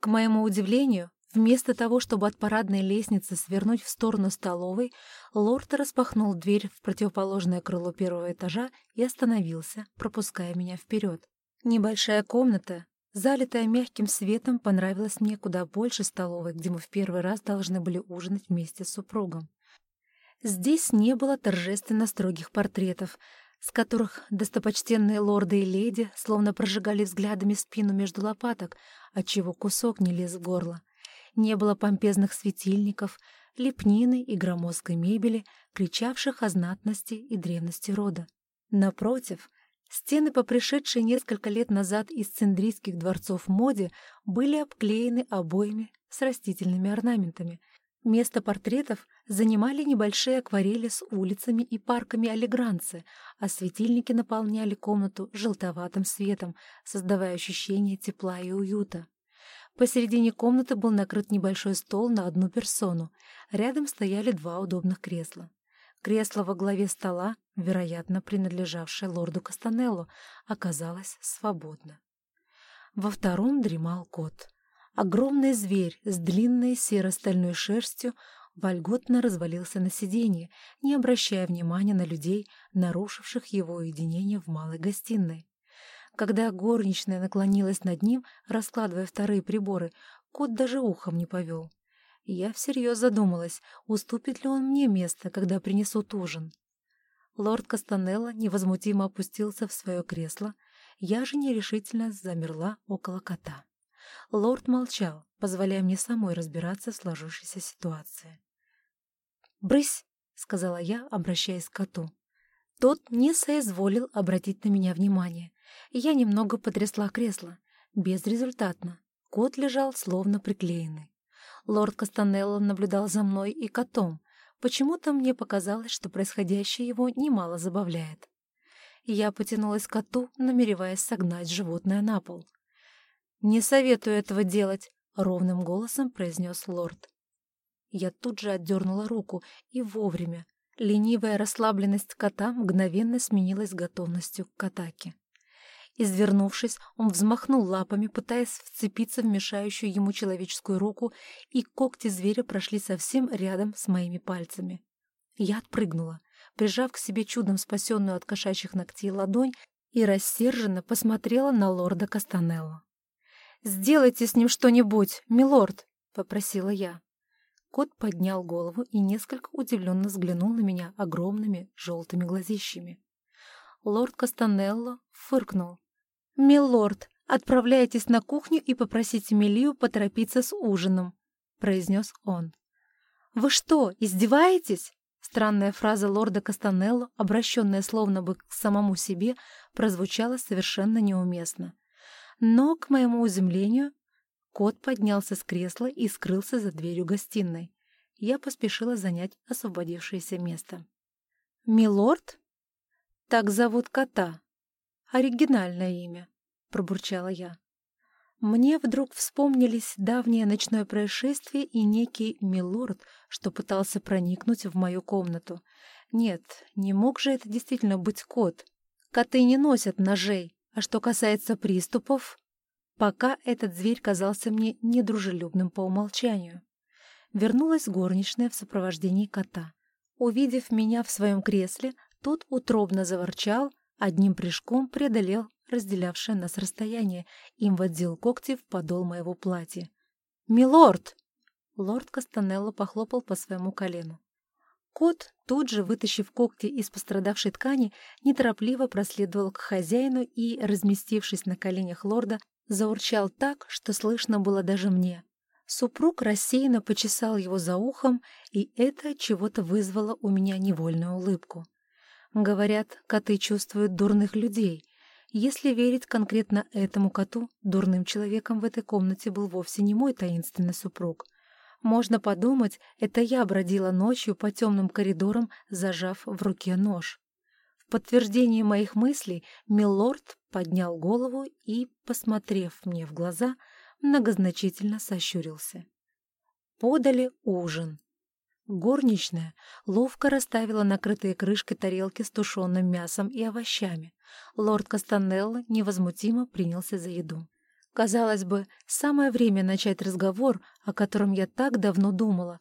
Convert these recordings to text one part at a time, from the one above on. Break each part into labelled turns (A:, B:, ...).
A: К моему удивлению, вместо того, чтобы от парадной лестницы свернуть в сторону столовой, лорд распахнул дверь в противоположное крыло первого этажа и остановился, пропуская меня вперед. Небольшая комната, залитая мягким светом, понравилась мне куда больше столовой, где мы в первый раз должны были ужинать вместе с супругом. Здесь не было торжественно строгих портретов, с которых достопочтенные лорды и леди словно прожигали взглядами спину между лопаток, отчего кусок не лез в горло. Не было помпезных светильников, лепнины и громоздкой мебели, кричавших о знатности и древности рода. Напротив, стены, по несколько лет назад из циндрийских дворцов моде, были обклеены обоями с растительными орнаментами. Место портретов занимали небольшие акварели с улицами и парками Алигранцы, а светильники наполняли комнату желтоватым светом, создавая ощущение тепла и уюта. Посередине комнаты был накрыт небольшой стол на одну персону. Рядом стояли два удобных кресла. Кресло во главе стола, вероятно, принадлежавшее лорду Кастанелло, оказалось свободно. Во втором дремал кот. Огромный зверь с длинной серо-стальной шерстью вольготно развалился на сиденье, не обращая внимания на людей, нарушивших его уединение в малой гостиной. Когда горничная наклонилась над ним, раскладывая вторые приборы, кот даже ухом не повел. Я всерьез задумалась, уступит ли он мне место, когда принесут ужин. Лорд Кастанелло невозмутимо опустился в свое кресло, я же нерешительно замерла около кота. Лорд молчал, позволяя мне самой разбираться в сложившейся ситуации. «Брысь!» — сказала я, обращаясь к коту. Тот не соизволил обратить на меня внимание. Я немного потрясла кресло. Безрезультатно. Кот лежал словно приклеенный. Лорд Кастанелло наблюдал за мной и котом. Почему-то мне показалось, что происходящее его немало забавляет. Я потянулась к коту, намереваясь согнать животное на пол. «Не советую этого делать», — ровным голосом произнес лорд. Я тут же отдернула руку, и вовремя. Ленивая расслабленность кота мгновенно сменилась готовностью к атаке. Извернувшись, он взмахнул лапами, пытаясь вцепиться в мешающую ему человеческую руку, и когти зверя прошли совсем рядом с моими пальцами. Я отпрыгнула, прижав к себе чудом спасенную от кошачьих ногтей ладонь, и рассерженно посмотрела на лорда Кастанелло. «Сделайте с ним что-нибудь, милорд!» — попросила я. Кот поднял голову и несколько удивленно взглянул на меня огромными желтыми глазищами. Лорд Кастанелло фыркнул. «Милорд, отправляйтесь на кухню и попросите Мелию поторопиться с ужином», — произнес он. «Вы что, издеваетесь?» Странная фраза лорда Кастанелло, обращенная словно бы к самому себе, прозвучала совершенно неуместно. Но, к моему изумлению, кот поднялся с кресла и скрылся за дверью гостиной. Я поспешила занять освободившееся место. «Милорд? Так зовут кота. Оригинальное имя», — пробурчала я. Мне вдруг вспомнились давнее ночное происшествие и некий милорд, что пытался проникнуть в мою комнату. Нет, не мог же это действительно быть кот. Коты не носят ножей, а что касается приступов, пока этот зверь казался мне недружелюбным по умолчанию. Вернулась горничная в сопровождении кота. Увидев меня в своем кресле, тот утробно заворчал, одним прыжком преодолел разделявшее нас расстояние, им водил когти в подол моего платья. «Милорд!» Лорд Кастанелло похлопал по своему колену. Кот, тут же вытащив когти из пострадавшей ткани, неторопливо проследовал к хозяину и, разместившись на коленях лорда, заурчал так, что слышно было даже мне. Супруг рассеянно почесал его за ухом, и это чего-то вызвало у меня невольную улыбку. Говорят, коты чувствуют дурных людей. Если верить конкретно этому коту, дурным человеком в этой комнате был вовсе не мой таинственный супруг — можно подумать, это я бродила ночью по темным коридорам, зажав в руке нож. В подтверждение моих мыслей милорд поднял голову и, посмотрев мне в глаза, многозначительно сощурился. Подали ужин. Горничная ловко расставила накрытые крышкой тарелки с тушеным мясом и овощами. Лорд Кастанелло невозмутимо принялся за еду. Казалось бы, самое время начать разговор, о котором я так давно думала,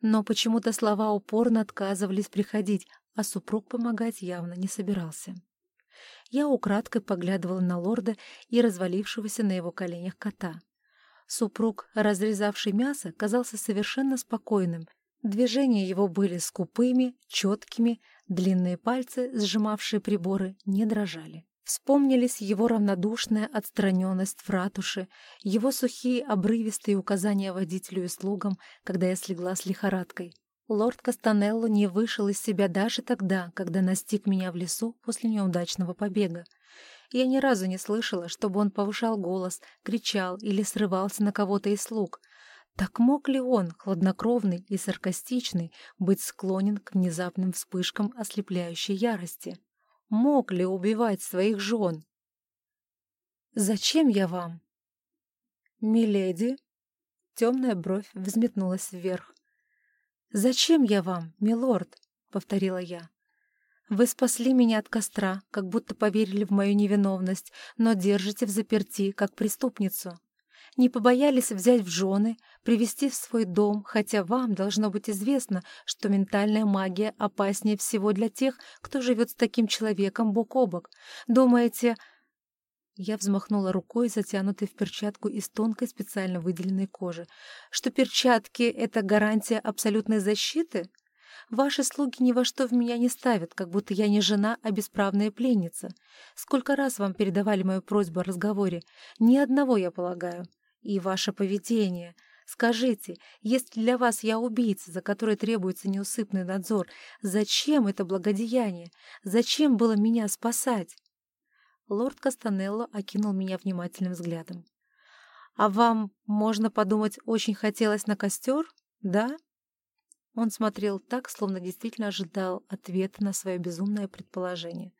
A: но почему-то слова упорно отказывались приходить, а супруг помогать явно не собирался. Я украдкой поглядывала на лорда и развалившегося на его коленях кота. Супруг, разрезавший мясо, казался совершенно спокойным. Движения его были скупыми, четкими, длинные пальцы, сжимавшие приборы, не дрожали. Вспомнились его равнодушная отстраненность в ратуше, его сухие обрывистые указания водителю и слугам, когда я слегла с лихорадкой. Лорд Кастанелло не вышел из себя даже тогда, когда настиг меня в лесу после неудачного побега. Я ни разу не слышала, чтобы он повышал голос, кричал или срывался на кого-то из слуг. Так мог ли он, хладнокровный и саркастичный, быть склонен к внезапным вспышкам ослепляющей ярости? Мог ли убивать своих жен? «Зачем я вам?» «Миледи?» Темная бровь взметнулась вверх. «Зачем я вам, милорд?» — повторила я. «Вы спасли меня от костра, как будто поверили в мою невиновность, но держите в заперти, как преступницу не побоялись взять в жены, привести в свой дом, хотя вам должно быть известно, что ментальная магия опаснее всего для тех, кто живет с таким человеком бок о бок. Думаете...» Я взмахнула рукой, затянутой в перчатку из тонкой специально выделенной кожи. «Что перчатки — это гарантия абсолютной защиты?» Ваши слуги ни во что в меня не ставят, как будто я не жена, а бесправная пленница. Сколько раз вам передавали мою просьбу о разговоре? Ни одного, я полагаю и ваше поведение. Скажите, если для вас я убийца, за которой требуется неусыпный надзор, зачем это благодеяние? Зачем было меня спасать?» Лорд Кастанелло окинул меня внимательным взглядом. «А вам, можно подумать, очень хотелось на костер, да?» Он смотрел так, словно действительно ожидал ответа на свое безумное предположение.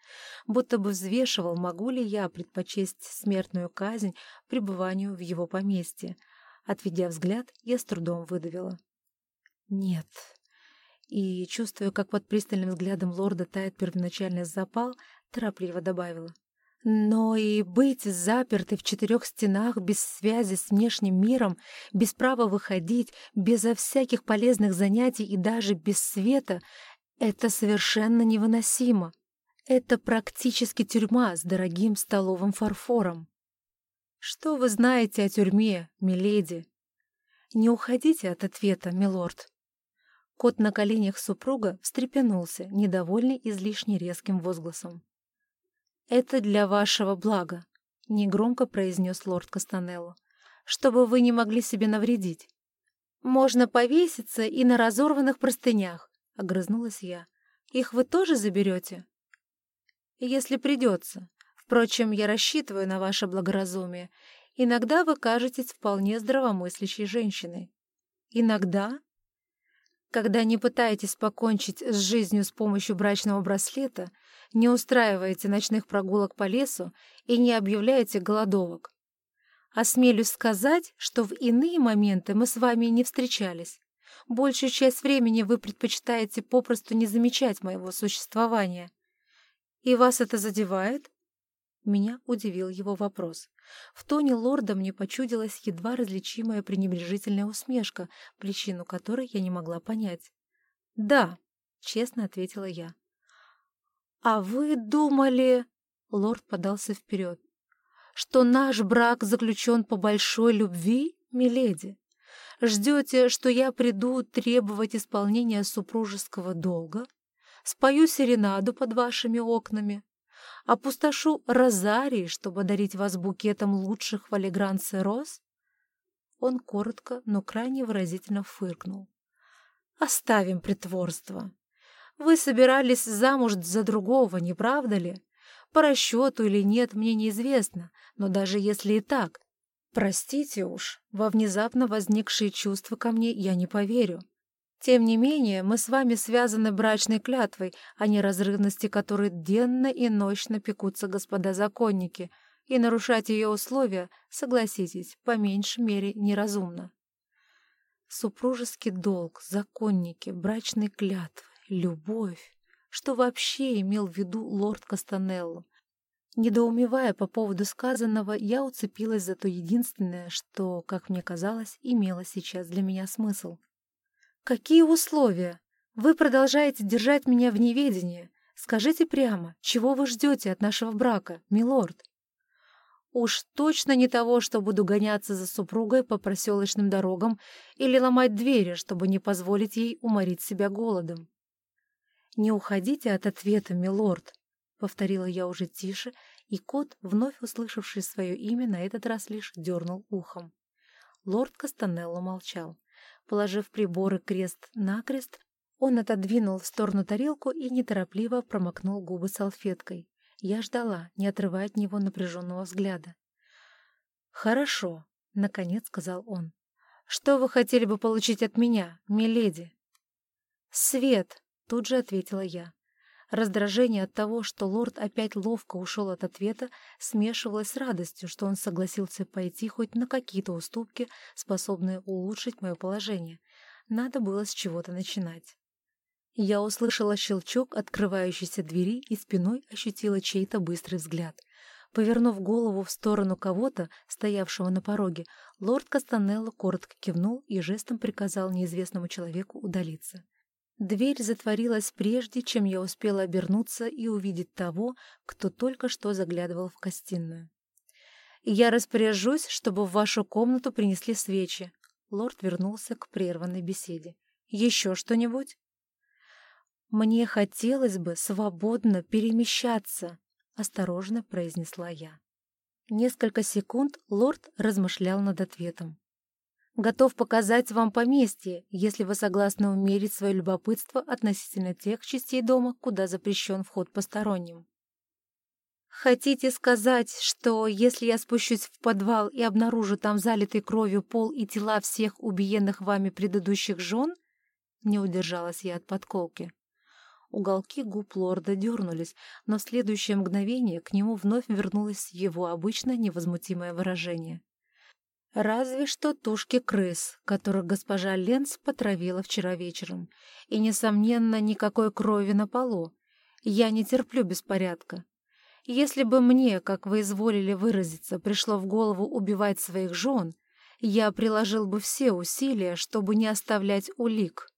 A: Будто бы взвешивал, могу ли я предпочесть смертную казнь пребыванию в его поместье. Отведя взгляд, я с трудом выдавила. «Нет». И, чувствуя, как под пристальным взглядом лорда тает первоначальный запал, торопливо добавила. Но и быть запертой в четырех стенах без связи с внешним миром, без права выходить, безо всяких полезных занятий и даже без света — это совершенно невыносимо. Это практически тюрьма с дорогим столовым фарфором. Что вы знаете о тюрьме, миледи? Не уходите от ответа, милорд. Кот на коленях супруга встрепенулся, недовольный излишне резким возгласом. «Это для вашего блага», — негромко произнес лорд Кастанелло, «чтобы вы не могли себе навредить». «Можно повеситься и на разорванных простынях», — огрызнулась я. «Их вы тоже заберете?» «Если придется. Впрочем, я рассчитываю на ваше благоразумие. Иногда вы кажетесь вполне здравомыслящей женщиной». «Иногда?» Когда не пытаетесь покончить с жизнью с помощью брачного браслета, не устраиваете ночных прогулок по лесу и не объявляете голодовок. Осмелюсь сказать, что в иные моменты мы с вами не встречались. Большую часть времени вы предпочитаете попросту не замечать моего существования. И вас это задевает? Меня удивил его вопрос. В тоне лорда мне почудилась едва различимая пренебрежительная усмешка, причину которой я не могла понять. «Да», — честно ответила я. «А вы думали...» — лорд подался вперед. «Что наш брак заключен по большой любви, миледи? Ждете, что я приду требовать исполнения супружеского долга? Спою серенаду под вашими окнами?» Опустошу розарий, чтобы дарить вас букетом лучших в Алигранце роз?» Он коротко, но крайне выразительно фыркнул. «Оставим притворство. Вы собирались замуж за другого, не правда ли? По расчету или нет, мне неизвестно, но даже если и так, простите уж, во внезапно возникшие чувства ко мне я не поверю. Тем не менее, мы с вами связаны брачной клятвой, о неразрывности которой денно и ночно пекутся господа законники, и нарушать ее условия, согласитесь, по меньшей мере неразумно. Супружеский долг, законники, брачные клятвы, любовь. Что вообще имел в виду лорд Кастанелло? Недоумевая по поводу сказанного, я уцепилась за то единственное, что, как мне казалось, имело сейчас для меня смысл. «Какие условия? Вы продолжаете держать меня в неведении. Скажите прямо, чего вы ждете от нашего брака, милорд?» Уж точно не того, что буду гоняться за супругой по проселочным дорогам или ломать двери, чтобы не позволить ей уморить себя голодом. «Не уходите от ответа, милорд», — повторила я уже тише, и кот, вновь услышавший свое имя, на этот раз лишь дернул ухом. Лорд Кастанелло молчал. Положив приборы крест-накрест, он отодвинул в сторону тарелку и неторопливо промокнул губы салфеткой. Я ждала, не отрывая от него напряженного взгляда. «Хорошо», — наконец сказал он. «Что вы хотели бы получить от меня, миледи?» «Свет», — тут же ответила я. Раздражение от того, что лорд опять ловко ушел от ответа, смешивалось с радостью, что он согласился пойти хоть на какие-то уступки, способные улучшить мое положение. Надо было с чего-то начинать. Я услышала щелчок открывающейся двери и спиной ощутила чей-то быстрый взгляд. Повернув голову в сторону кого-то, стоявшего на пороге, лорд Кастанелло коротко кивнул и жестом приказал неизвестному человеку удалиться. Дверь затворилась прежде, чем я успела обернуться и увидеть того, кто только что заглядывал в гостиную. «Я распоряжусь, чтобы в вашу комнату принесли свечи». Лорд вернулся к прерванной беседе. «Еще что-нибудь?» «Мне хотелось бы свободно перемещаться», — осторожно произнесла я. Несколько секунд лорд размышлял над ответом. «Готов показать вам поместье, если вы согласны умерить свое любопытство относительно тех частей дома, куда запрещен вход посторонним». «Хотите сказать, что если я спущусь в подвал и обнаружу там залитый кровью пол и тела всех убиенных вами предыдущих жен?» Не удержалась я от подколки. Уголки губ лорда дернулись, но в следующее мгновение к нему вновь вернулось его обычно невозмутимое выражение. Разве что тушки крыс, которых госпожа Ленц потравила вчера вечером. И, несомненно, никакой крови на полу. Я не терплю беспорядка. Если бы мне, как вы изволили выразиться, пришло в голову убивать своих жен, я приложил бы все усилия, чтобы не оставлять улик.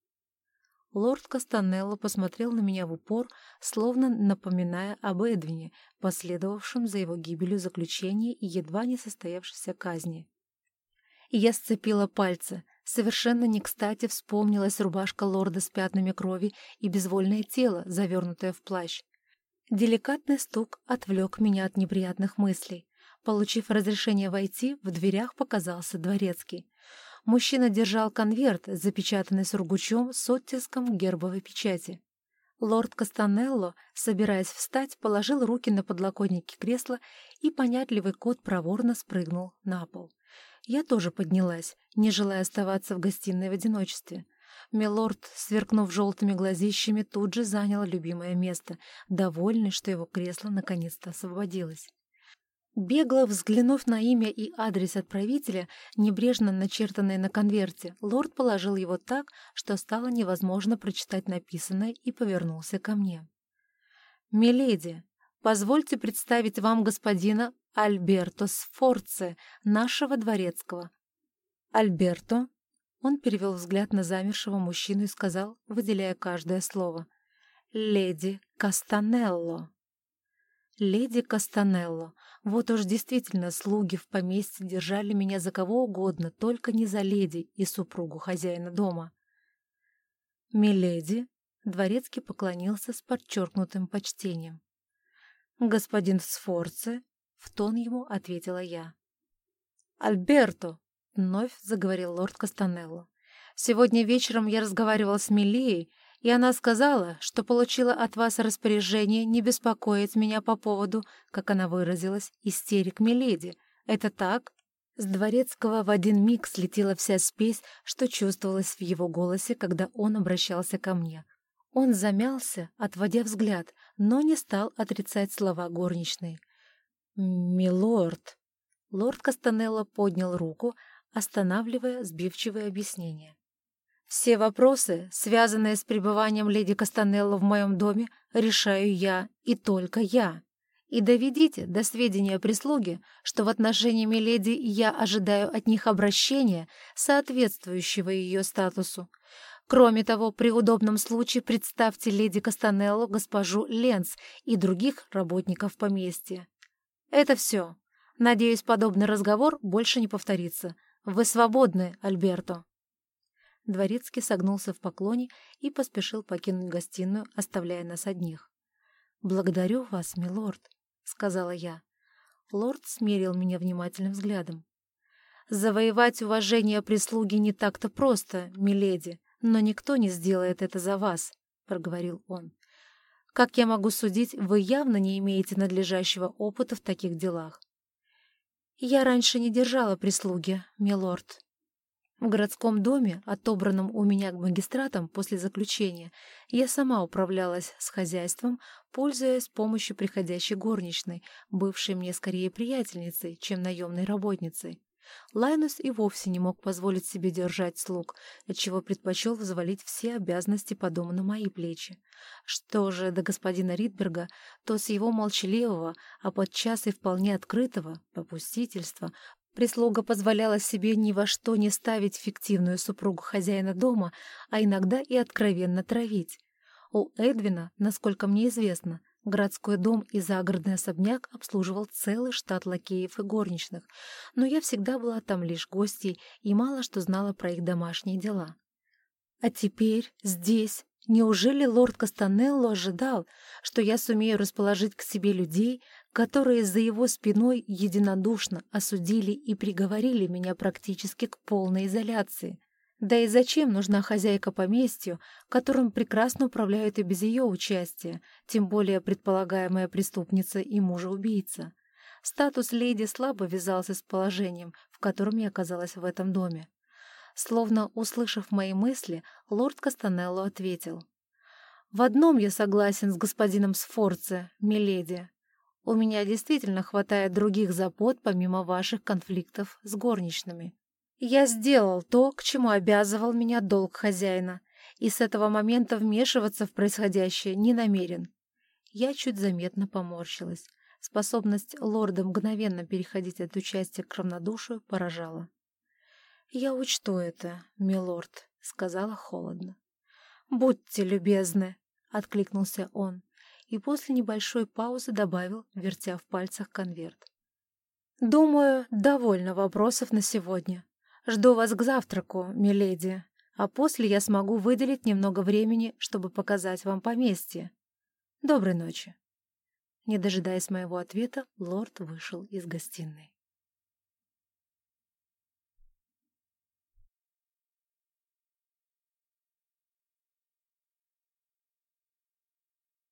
A: Лорд Кастанелло посмотрел на меня в упор, словно напоминая об Эдвине, последовавшем за его гибелью заключении и едва не состоявшейся казни. Я сцепила пальцы. Совершенно не кстати вспомнилась рубашка лорда с пятнами крови и безвольное тело, завернутое в плащ. Деликатный стук отвлек меня от неприятных мыслей. Получив разрешение войти, в дверях показался дворецкий. Мужчина держал конверт, запечатанный сургучом с оттиском гербовой печати. Лорд Кастанелло, собираясь встать, положил руки на подлокотники кресла, и понятливый кот проворно спрыгнул на пол. Я тоже поднялась, не желая оставаться в гостиной в одиночестве. Милорд, сверкнув желтыми глазищами, тут же занял любимое место, довольный, что его кресло наконец-то освободилось. Бегло взглянув на имя и адрес отправителя, небрежно начертанные на конверте, лорд положил его так, что стало невозможно прочитать написанное и повернулся ко мне. «Миледи, позвольте представить вам господина Альберто Сфорце, нашего дворецкого». «Альберто?» Он перевел взгляд на замершего мужчину и сказал, выделяя каждое слово. «Леди Кастанелло». Леди Кастанелло. Вот уж действительно слуги в поместье держали меня за кого угодно, только не за леди и супругу хозяина дома. «Миледи», — дворецкий поклонился с подчеркнутым почтением. «Господин Сфорце», — в тон ему ответила я. «Альберто», — вновь заговорил лорд Кастанелло. «Сегодня вечером я разговаривал с Милией, и она сказала, что получила от вас распоряжение не беспокоить меня по поводу, как она выразилась, истерик Миледи. Это так?» С Дворецкого в один миг слетела вся спесь, что чувствовалось в его голосе, когда он обращался ко мне. Он замялся, отводя взгляд, но не стал отрицать слова горничной. «Милорд!» Лорд Кастанелло поднял руку, останавливая сбивчивое объяснение. Все вопросы, связанные с пребыванием леди Кастанелло в моем доме, решаю я и только я. И доведите до сведения прислуги, что в отношении Миледи я ожидаю от них обращения, соответствующего ее статусу. Кроме того, при удобном случае представьте леди Кастанеллу, госпожу Ленц и других работников поместья. Это все. Надеюсь, подобный разговор больше не повторится. Вы свободны, Альберто. Дворецкий согнулся в поклоне и поспешил покинуть гостиную, оставляя нас одних. «Благодарю вас, милорд», — сказала я. Лорд смерил меня внимательным взглядом. «Завоевать уважение прислуги не так-то просто, миледи, но никто не сделает это за вас», — проговорил он. «Как я могу судить, вы явно не имеете надлежащего опыта в таких делах». «Я раньше не держала прислуги, милорд», в городском доме, отобранном у меня к магистратам после заключения, я сама управлялась с хозяйством, пользуясь помощью приходящей горничной, бывшей мне скорее приятельницей, чем наемной работницей. Лайнус и вовсе не мог позволить себе держать слуг, отчего предпочел взвалить все обязанности по дому на мои плечи. Что же до господина Ридберга, то с его молчаливого, а подчас и вполне открытого попустительства Прислуга позволяла себе ни во что не ставить фиктивную супругу хозяина дома, а иногда и откровенно травить. У Эдвина, насколько мне известно, городской дом и загородный особняк обслуживал целый штат лакеев и горничных, но я всегда была там лишь гостьей и мало что знала про их домашние дела. А теперь, здесь, неужели лорд Кастанелло ожидал, что я сумею расположить к себе людей, которые за его спиной единодушно осудили и приговорили меня практически к полной изоляции. Да и зачем нужна хозяйка поместью, которым прекрасно управляют и без ее участия, тем более предполагаемая преступница и мужа-убийца? Статус леди слабо вязался с положением, в котором я оказалась в этом доме. Словно услышав мои мысли, лорд Кастанелло ответил. «В одном я согласен с господином Сфорце, миледи. У меня действительно хватает других забот, помимо ваших конфликтов с горничными. Я сделал то, к чему обязывал меня долг хозяина, и с этого момента вмешиваться в происходящее не намерен. Я чуть заметно поморщилась. Способность лорда мгновенно переходить от участия к равнодушию поражала. «Я учту это, милорд», — сказала холодно. «Будьте любезны», — откликнулся он и после небольшой паузы добавил, вертя в пальцах конверт. «Думаю, довольно вопросов на сегодня. Жду вас к завтраку, миледи, а после я смогу выделить немного времени, чтобы показать вам поместье. Доброй ночи». Не дожидаясь моего ответа, лорд вышел из гостиной.